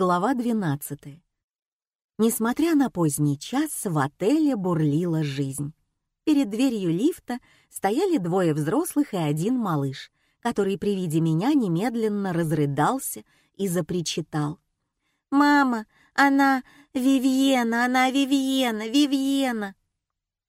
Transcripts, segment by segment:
Глава 12. Несмотря на поздний час, в отеле бурлила жизнь. Перед дверью лифта стояли двое взрослых и один малыш, который при виде меня немедленно разрыдался и запричитал. «Мама, она Вивьена, она Вивьена, Вивьена!»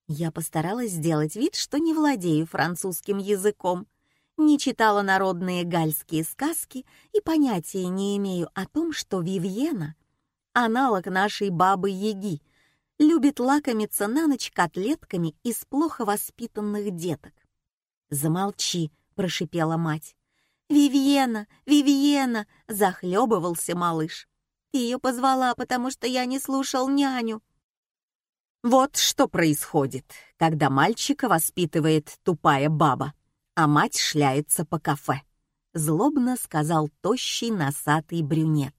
Я постаралась сделать вид, что не владею французским языком — не читала народные гальские сказки и понятия не имею о том, что Вивьена — аналог нашей бабы-яги, любит лакомиться на ночь котлетками из плохо воспитанных деток. «Замолчи», — прошипела мать. «Вивьена, Вивьена!» — захлебывался малыш. «Ты ее позвала, потому что я не слушал няню». Вот что происходит, когда мальчика воспитывает тупая баба а мать шляется по кафе», — злобно сказал тощий носатый брюнет.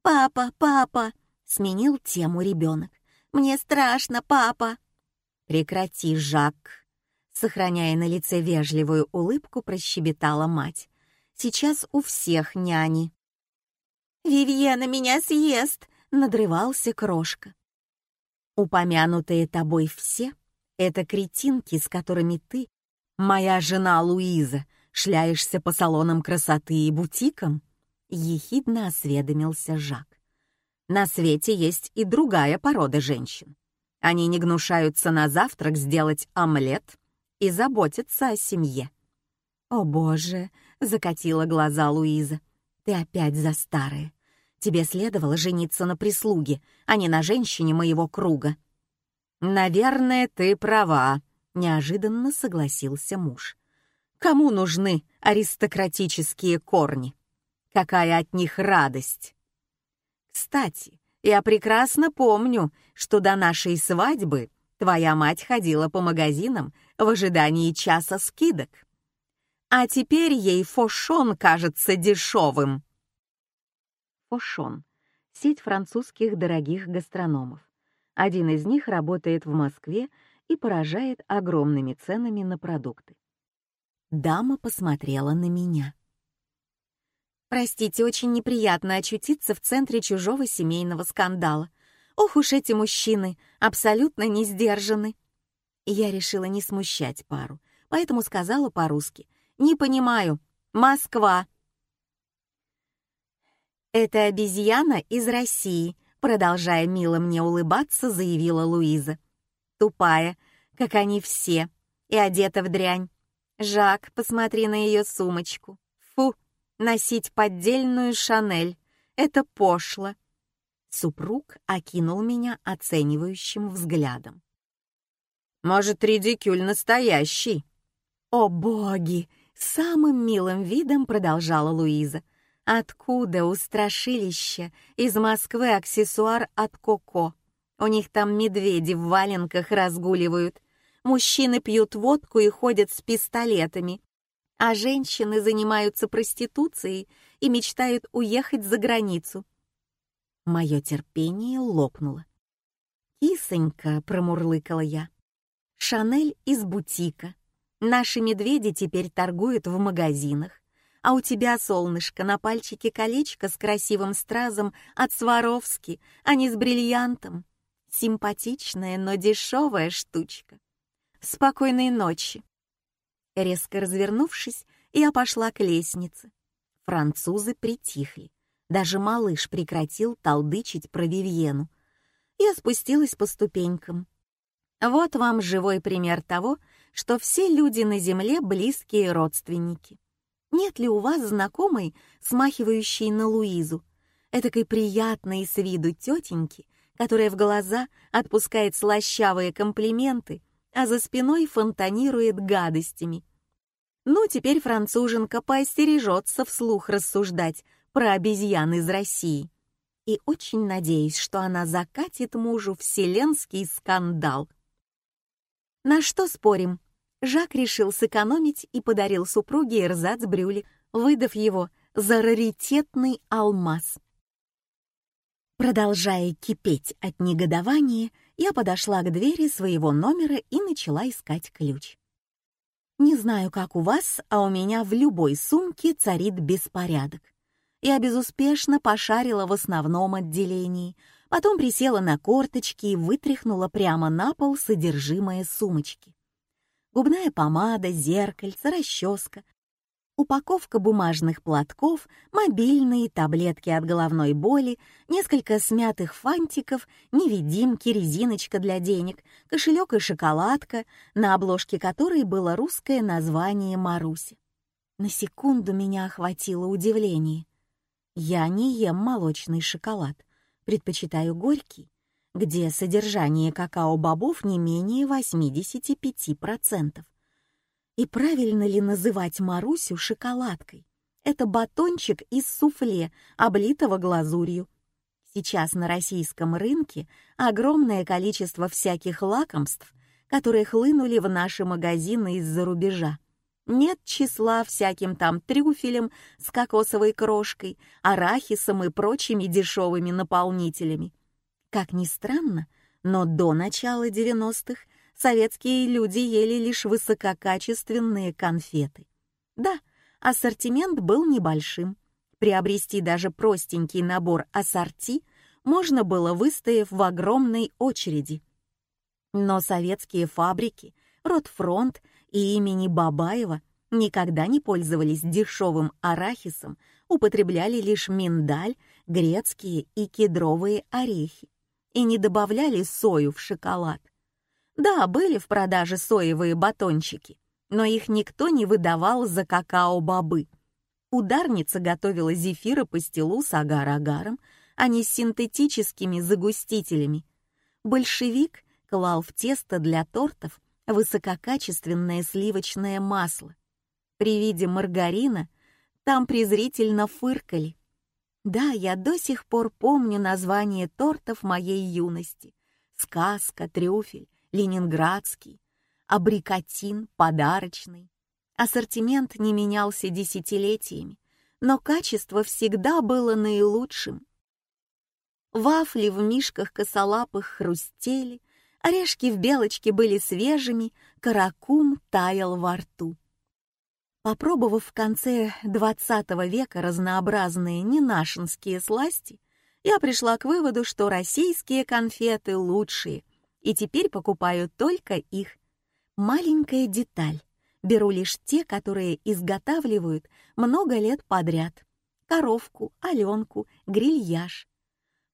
«Папа, папа!» — сменил тему ребенок. «Мне страшно, папа!» «Прекрати, Жак!» Сохраняя на лице вежливую улыбку, прощебетала мать. «Сейчас у всех няни». «Вивьена меня съест!» — надрывался крошка. «Упомянутые тобой все — это кретинки, с которыми ты «Моя жена Луиза, шляешься по салонам красоты и бутикам?» — ехидно осведомился Жак. «На свете есть и другая порода женщин. Они не гнушаются на завтрак сделать омлет и заботятся о семье». «О боже!» — закатила глаза Луиза. «Ты опять за старое. Тебе следовало жениться на прислуге, а не на женщине моего круга». «Наверное, ты права», неожиданно согласился муж. Кому нужны аристократические корни? Какая от них радость? Кстати, я прекрасно помню, что до нашей свадьбы твоя мать ходила по магазинам в ожидании часа скидок. А теперь ей фошон кажется дешевым. Фошон — сеть французских дорогих гастрономов. Один из них работает в Москве и поражает огромными ценами на продукты. Дама посмотрела на меня. «Простите, очень неприятно очутиться в центре чужого семейного скандала. Ох уж эти мужчины, абсолютно не сдержаны». Я решила не смущать пару, поэтому сказала по-русски. «Не понимаю. Москва». «Это обезьяна из России», продолжая мило мне улыбаться, заявила Луиза тупая, как они все, и одета в дрянь. Жак, посмотри на ее сумочку. Фу, носить поддельную Шанель. Это пошло. Супруг окинул меня оценивающим взглядом. Может, редикюль настоящий? О, боги! Самым милым видом продолжала Луиза. Откуда у страшилища из Москвы аксессуар от Коко? У них там медведи в валенках разгуливают. Мужчины пьют водку и ходят с пистолетами. А женщины занимаются проституцией и мечтают уехать за границу. Мое терпение лопнуло. «Кисонька», — промурлыкала я, — «Шанель из бутика. Наши медведи теперь торгуют в магазинах. А у тебя, солнышко, на пальчике колечко с красивым стразом от Сваровски, а не с бриллиантом. Симпатичная, но дешевая штучка. Спокойной ночи. Резко развернувшись, я пошла к лестнице. Французы притихли. Даже малыш прекратил толдычить про Вивьену. Я спустилась по ступенькам. Вот вам живой пример того, что все люди на земле близкие родственники. Нет ли у вас знакомой, смахивающей на Луизу, этакой приятной с виду тетеньки, которая в глаза отпускает слащавые комплименты, а за спиной фонтанирует гадостями. Ну, теперь француженка поостережется вслух рассуждать про обезьян из России. И очень надеюсь, что она закатит мужу вселенский скандал. На что спорим? Жак решил сэкономить и подарил супруге эрзац-брюли, выдав его за раритетный алмаз. Продолжая кипеть от негодования, я подошла к двери своего номера и начала искать ключ. Не знаю, как у вас, а у меня в любой сумке царит беспорядок. Я безуспешно пошарила в основном отделении, потом присела на корточки и вытряхнула прямо на пол содержимое сумочки. Губная помада, зеркальце, расческа, упаковка бумажных платков, мобильные, таблетки от головной боли, несколько смятых фантиков, невидимки, резиночка для денег, кошелек и шоколадка, на обложке которой было русское название Маруси. На секунду меня охватило удивление. Я не ем молочный шоколад, предпочитаю горький, где содержание какао-бобов не менее 85%. И правильно ли называть Марусю шоколадкой? Это батончик из суфле, облитого глазурью. Сейчас на российском рынке огромное количество всяких лакомств, которые хлынули в наши магазины из-за рубежа. Нет числа всяким там трюфелем с кокосовой крошкой, арахисом и прочими дешевыми наполнителями. Как ни странно, но до начала 90-х советские люди ели лишь высококачественные конфеты. Да, ассортимент был небольшим. Приобрести даже простенький набор ассорти можно было, выстояв в огромной очереди. Но советские фабрики, Ротфронт и имени Бабаева никогда не пользовались дешевым арахисом, употребляли лишь миндаль, грецкие и кедровые орехи и не добавляли сою в шоколад. Да, были в продаже соевые батончики, но их никто не выдавал за какао-бобы. Ударница готовила зефиры по стилу с агар-агаром, а не с синтетическими загустителями. Большевик клал в тесто для тортов высококачественное сливочное масло. При виде маргарина там презрительно фыркали. Да, я до сих пор помню название тортов моей юности. Сказка, трюфель, ленинградский, абрикотин, подарочный. Ассортимент не менялся десятилетиями, но качество всегда было наилучшим. Вафли в мишках косолапых хрустели, Орешки в белочке были свежими, каракум таял во рту. Попробовав в конце XX века разнообразные ненашинские сласти, я пришла к выводу, что российские конфеты лучшие, и теперь покупаю только их. Маленькая деталь. Беру лишь те, которые изготавливают много лет подряд. Коровку, Аленку, грильяж.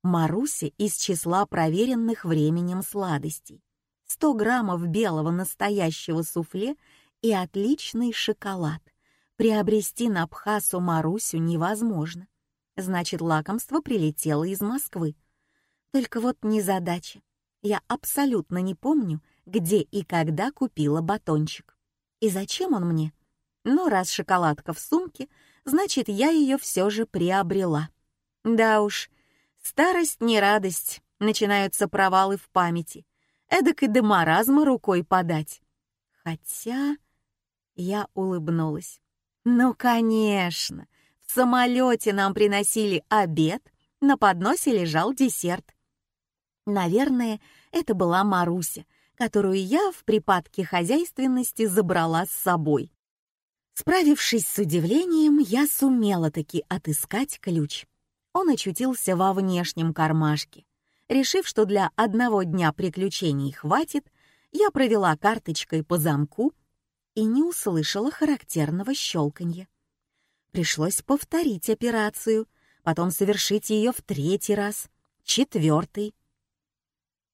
Маруся из числа проверенных временем сладостей. 100 граммов белого настоящего суфле и отличный шоколад. Приобрести на Бхасу Марусю невозможно. Значит, лакомство прилетело из Москвы. Только вот незадача. Я абсолютно не помню, где и когда купила батончик. И зачем он мне? Но раз шоколадка в сумке, значит, я ее все же приобрела. Да уж, Старость не радость, начинаются провалы в памяти. Эдак и до рукой подать. Хотя... Я улыбнулась. Ну, конечно. В самолете нам приносили обед, на подносе лежал десерт. Наверное, это была Маруся, которую я в припадке хозяйственности забрала с собой. Справившись с удивлением, я сумела таки отыскать ключ он очутился во внешнем кармашке. Решив, что для одного дня приключений хватит, я провела карточкой по замку и не услышала характерного щелканья. Пришлось повторить операцию, потом совершить ее в третий раз, четвертый.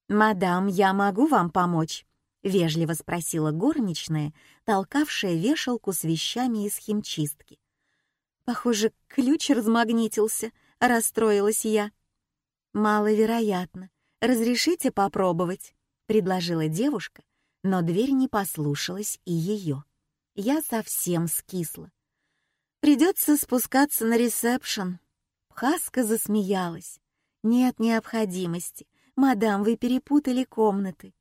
«Мадам, я могу вам помочь?» — вежливо спросила горничная, толкавшая вешалку с вещами из химчистки. Похоже, ключ размагнитился —— расстроилась я. «Маловероятно. Разрешите попробовать?» — предложила девушка, но дверь не послушалась и ее. Я совсем скисла. «Придется спускаться на ресепшн». Хаска засмеялась. «Нет необходимости. Мадам, вы перепутали комнаты».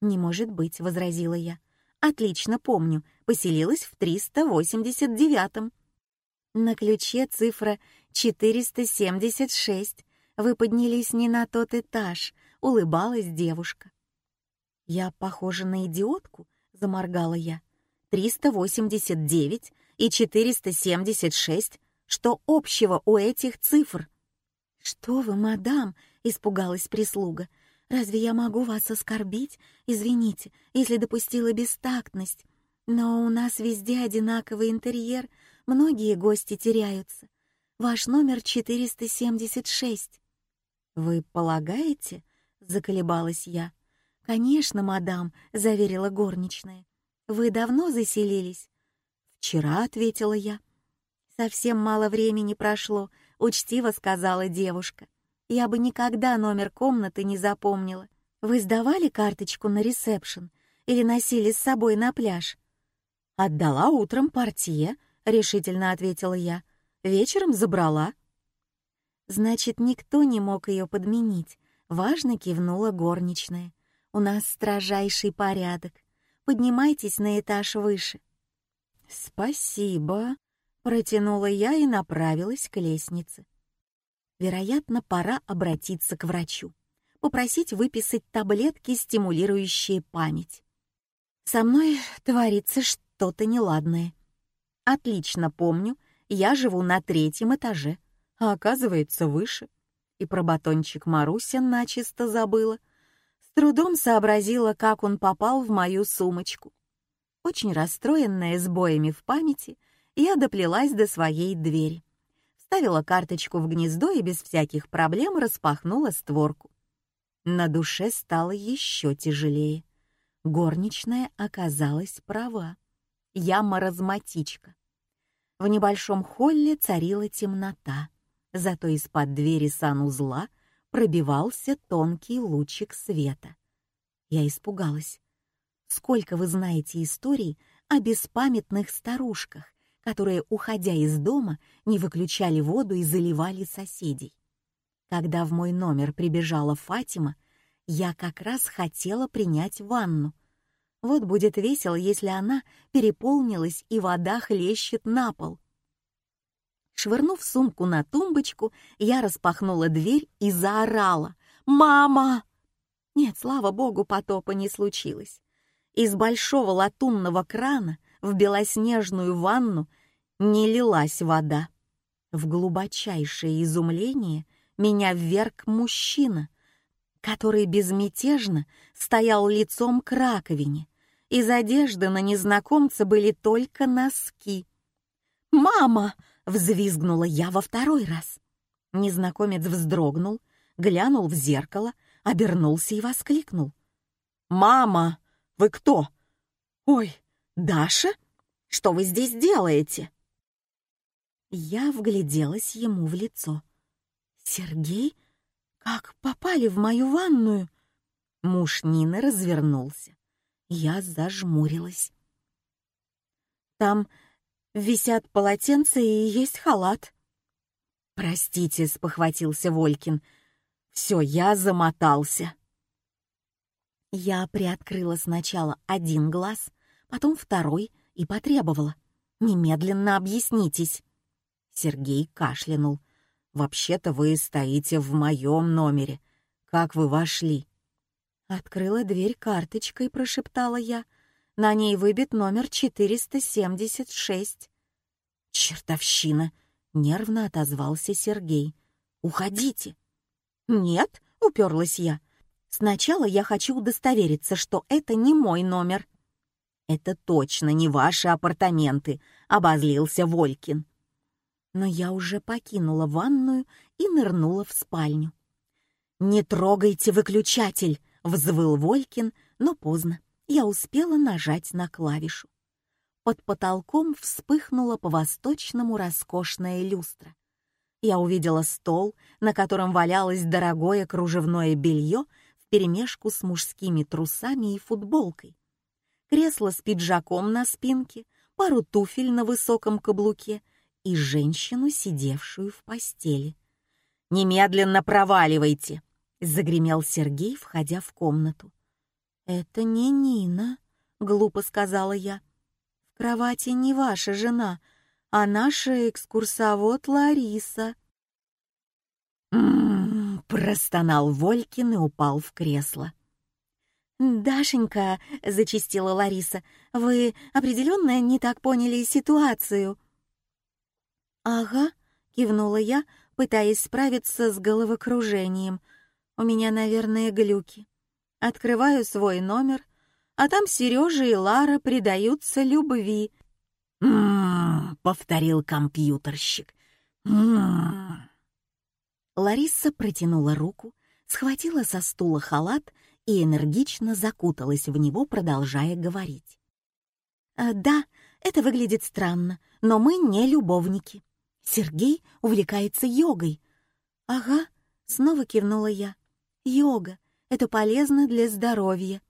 «Не может быть», — возразила я. «Отлично помню. Поселилась в 389-м». На ключе цифра 476. Вы поднялись не на тот этаж, улыбалась девушка. Я похожа на идиотку, заморгала я. 389 и 476 Что общего у этих цифр?» «Что вы, мадам?» — испугалась прислуга. «Разве я могу вас оскорбить? Извините, если допустила бестактность. Но у нас везде одинаковый интерьер, многие гости теряются. Ваш номер 476». «Вы полагаете?» — заколебалась я. «Конечно, мадам», — заверила горничная. «Вы давно заселились?» «Вчера», — ответила я. «Совсем мало времени прошло», — учтиво сказала девушка. «Я бы никогда номер комнаты не запомнила. Вы сдавали карточку на ресепшн или носили с собой на пляж?» «Отдала утром портье», — решительно ответила я. «Вечером забрала». «Значит, никто не мог ее подменить», — важно кивнула горничная. «У нас строжайший порядок. Поднимайтесь на этаж выше». «Спасибо», — протянула я и направилась к лестнице. Вероятно, пора обратиться к врачу, попросить выписать таблетки, стимулирующие память. Со мной творится что-то неладное. Отлично помню, я живу на третьем этаже, а оказывается выше. И про батончик Маруся начисто забыла. С трудом сообразила, как он попал в мою сумочку. Очень расстроенная сбоями в памяти, я доплелась до своей двери. Вставила карточку в гнездо и без всяких проблем распахнула створку. На душе стало еще тяжелее. Горничная оказалась права. Я маразматичка. В небольшом холле царила темнота, зато из-под двери санузла пробивался тонкий лучик света. Я испугалась. Сколько вы знаете историй о беспамятных старушках, которые, уходя из дома, не выключали воду и заливали соседей? Когда в мой номер прибежала Фатима, я как раз хотела принять ванну. Вот будет весело, если она переполнилась и вода хлещет на пол. Швырнув сумку на тумбочку, я распахнула дверь и заорала «Мама!». Нет, слава богу, потопа не случилось. Из большого латунного крана в белоснежную ванну не лилась вода. В глубочайшее изумление меня вверг мужчина, который безмятежно стоял лицом к раковине. Из одежды на незнакомца были только носки. «Мама!» — взвизгнула я во второй раз. Незнакомец вздрогнул, глянул в зеркало, обернулся и воскликнул. «Мама!» Вы кто? Ой, Даша? Что вы здесь делаете? Я вгляделась ему в лицо. Сергей? Как попали в мою ванную? Муж Нины развернулся. Я зажмурилась. Там висят полотенца и есть халат. Простите, спохватился Волькин. Все, я замотался. Я приоткрыла сначала один глаз, потом второй и потребовала. «Немедленно объяснитесь». Сергей кашлянул. «Вообще-то вы стоите в моем номере. Как вы вошли?» Открыла дверь карточкой, прошептала я. На ней выбит номер 476. «Чертовщина!» — нервно отозвался Сергей. «Уходите!» «Нет!» — уперлась я. Сначала я хочу удостовериться, что это не мой номер». «Это точно не ваши апартаменты», — обозлился Волькин. Но я уже покинула ванную и нырнула в спальню. «Не трогайте выключатель!» — взвыл Волькин, но поздно. Я успела нажать на клавишу. Под потолком вспыхнула по-восточному роскошная люстра. Я увидела стол, на котором валялось дорогое кружевное белье вперемешку с мужскими трусами и футболкой. Кресло с пиджаком на спинке, пару туфель на высоком каблуке и женщину, сидевшую в постели. «Немедленно проваливайте!» — загремел Сергей, входя в комнату. «Это не Нина», — глупо сказала я. «В кровати не ваша жена, а наша экскурсовод Лариса». «М-м-м!» Простонал Волькин и упал в кресло. «Дашенька», — зачистила Лариса, — «вы определенно не так поняли ситуацию». «Ага», кивнула я, пытаясь справиться с головокружением. У меня, наверное, глюки. Открываю свой номер, а там Сережа и Лара предаются любви. «М-м-м», повторил компьютерщик. «М-м-м». Лариса протянула руку, схватила со стула халат и энергично закуталась в него, продолжая говорить. «Э, «Да, это выглядит странно, но мы не любовники. Сергей увлекается йогой». «Ага», — снова кивнула я. «Йога — это полезно для здоровья».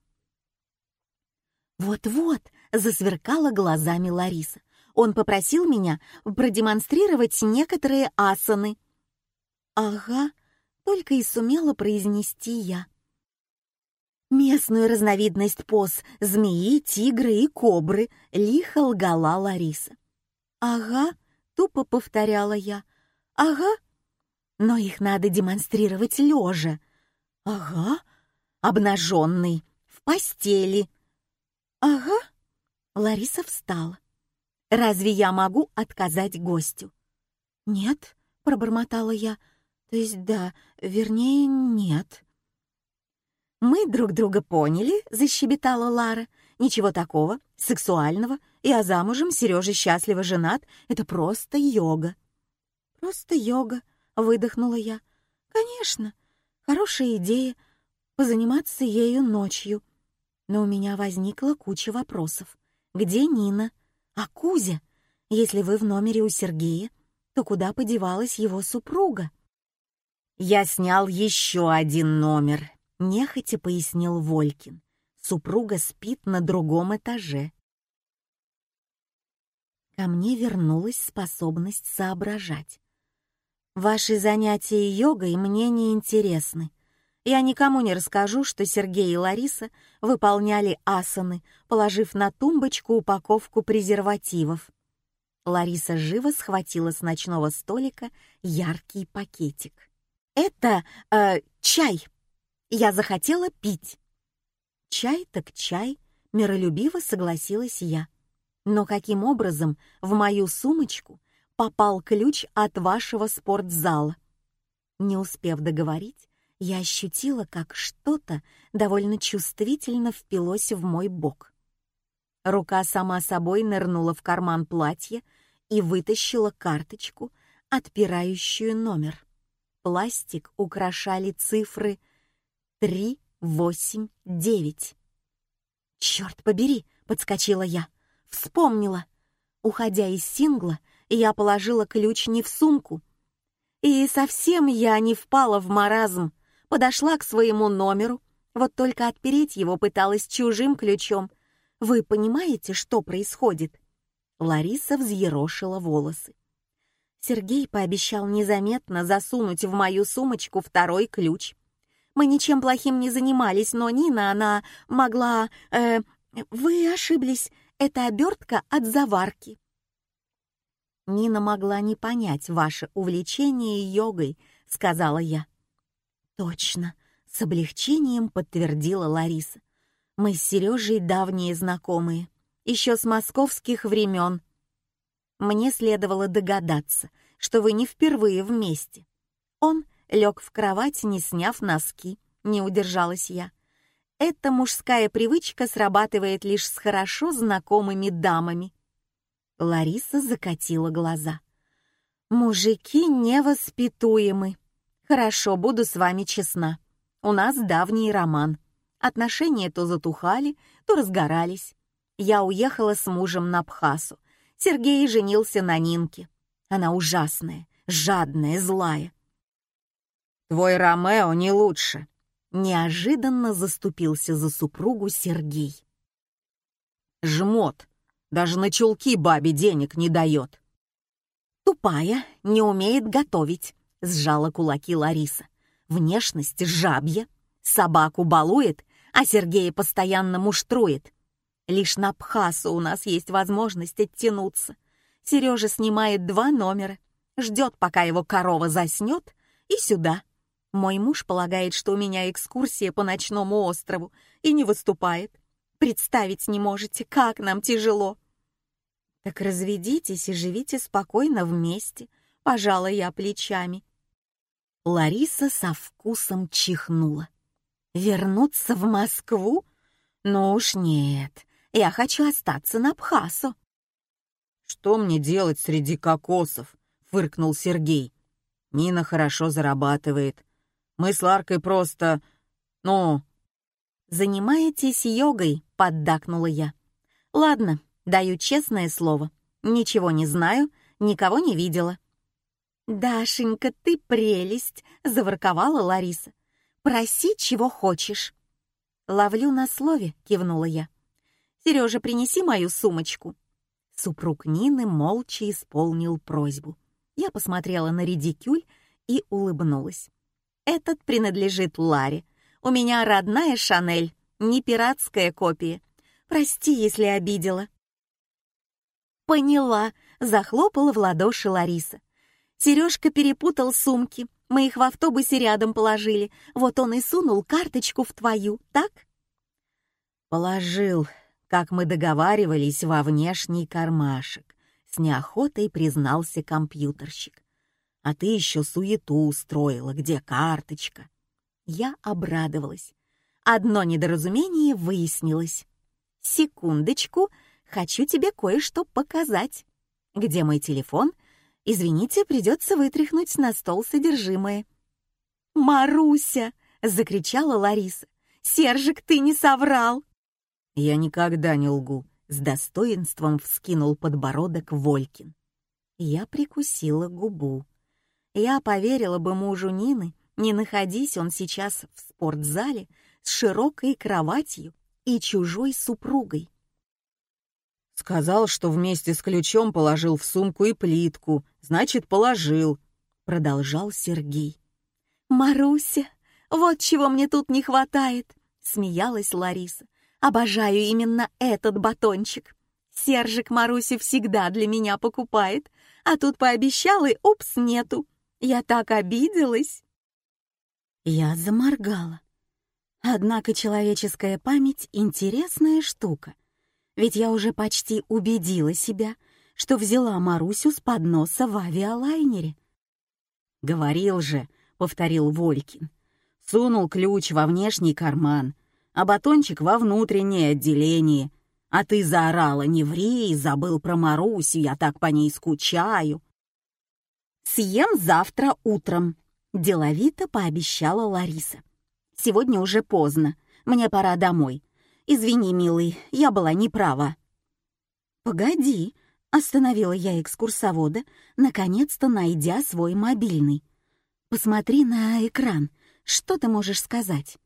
«Вот-вот», — засверкала глазами Лариса. «Он попросил меня продемонстрировать некоторые асаны». «Ага», — только и сумела произнести я. Местную разновидность поз змеи, тигры и кобры лихо лгала Лариса. «Ага», — тупо повторяла я. «Ага, но их надо демонстрировать лежа. Ага, обнаженный, в постели. Ага». Лариса встала. «Разве я могу отказать гостю?» «Нет», — пробормотала я. «То есть да, вернее, нет». «Мы друг друга поняли», — защебетала Лара. «Ничего такого, сексуального, я замужем, Сережа счастливо женат. Это просто йога». «Просто йога», — выдохнула я. «Конечно, хорошая идея — позаниматься ею ночью». Но у меня возникла куча вопросов. Где Нина? А Кузя? Если вы в номере у Сергея, то куда подевалась его супруга? «Я снял еще один номер», — нехотя пояснил Волькин. Супруга спит на другом этаже. Ко мне вернулась способность соображать. Ваши занятия йогой мне не интересны. Я никому не расскажу, что Сергей и Лариса выполняли асаны, положив на тумбочку упаковку презервативов. Лариса живо схватила с ночного столика яркий пакетик. «Это э, чай!» Я захотела пить. Чай так чай, миролюбиво согласилась я. Но каким образом в мою сумочку попал ключ от вашего спортзала? Не успев договорить, я ощутила, как что-то довольно чувствительно впилось в мой бок. Рука сама собой нырнула в карман платья и вытащила карточку, отпирающую номер. Пластик украшали цифры три, восемь, девять. «Черт побери!» — подскочила я. Вспомнила. Уходя из сингла, я положила ключ не в сумку. И совсем я не впала в маразм. Подошла к своему номеру, вот только отпереть его пыталась чужим ключом. Вы понимаете, что происходит?» Лариса взъерошила волосы. Сергей пообещал незаметно засунуть в мою сумочку второй ключ — мы ничем плохим не занимались, но Нина, она могла... Э, вы ошиблись, это обертка от заварки». «Нина могла не понять ваше увлечение йогой», — сказала я. «Точно», — с облегчением подтвердила Лариса. «Мы с Сережей давние знакомые, еще с московских времен. Мне следовало догадаться, что вы не впервые вместе. Он лег в кровать, не сняв носки. Не удержалась я. Эта мужская привычка срабатывает лишь с хорошо знакомыми дамами. Лариса закатила глаза. «Мужики невоспитуемы. Хорошо, буду с вами честна. У нас давний роман. Отношения то затухали, то разгорались. Я уехала с мужем на Бхасу. Сергей женился на Нинке. Она ужасная, жадная, злая. Твой Ромео не лучше. Неожиданно заступился за супругу Сергей. Жмот. Даже на чулки бабе денег не дает. Тупая, не умеет готовить, сжала кулаки Лариса. Внешность жабья, собаку балует, а Сергея постоянно муштрует. Лишь на Пхасу у нас есть возможность оттянуться. Сережа снимает два номера, ждет, пока его корова заснет, и сюда. Мой муж полагает, что у меня экскурсия по ночному острову и не выступает. Представить не можете, как нам тяжело. Так разведитесь и живите спокойно вместе, пожала я плечами. Лариса со вкусом чихнула. Вернуться в Москву? Ну уж нет, я хочу остаться на Бхасу. «Что мне делать среди кокосов?» — фыркнул Сергей. «Нина хорошо зарабатывает. Мы с Ларкой просто... ну...» «Занимаетесь йогой», — поддакнула я. «Ладно, даю честное слово. Ничего не знаю, никого не видела». «Дашенька, ты прелесть!» — заворковала Лариса. «Проси, чего хочешь». «Ловлю на слове», — кивнула я. «Сережа, принеси мою сумочку». Супруг Нины молча исполнил просьбу. Я посмотрела на редикюль и улыбнулась. «Этот принадлежит Ларе. У меня родная Шанель, не пиратская копия. Прости, если обидела». «Поняла», — захлопала в ладоши Лариса. Сережка перепутал сумки. Мы их в автобусе рядом положили. Вот он и сунул карточку в твою, так? Положил, как мы договаривались, во внешний кармашек. С неохотой признался компьютерщик. А ты еще суету устроила, где карточка? Я обрадовалась. Одно недоразумение выяснилось. Секундочку, хочу тебе кое-что показать. Где мой телефон — Извините, придется вытряхнуть на стол содержимое. «Маруся!» — закричала Лариса. «Сержик, ты не соврал!» «Я никогда не лгу», — с достоинством вскинул подбородок Волькин. Я прикусила губу. Я поверила бы мужу Нины, не находись он сейчас в спортзале с широкой кроватью и чужой супругой. Сказал, что вместе с ключом положил в сумку и плитку, значит, положил», — продолжал Сергей. «Маруся, вот чего мне тут не хватает», — смеялась Лариса. «Обожаю именно этот батончик. Сержик Марусю всегда для меня покупает, а тут пообещал и упс, нету. Я так обиделась». Я заморгала. Однако человеческая память — интересная штука — ведь я уже почти убедила себя, что взяла Марусю с подноса в авиалайнере. «Говорил же», — повторил Волькин, сунул ключ во внешний карман, а батончик во внутреннее отделение. А ты заорала, не ври, забыл про Марусю, я так по ней скучаю. «Съем завтра утром», — деловито пообещала Лариса. «Сегодня уже поздно, мне пора домой. Извини, милый, я была неправа». «Погоди», — остановила я экскурсовода, наконец-то найдя свой мобильный. «Посмотри на экран. Что ты можешь сказать?»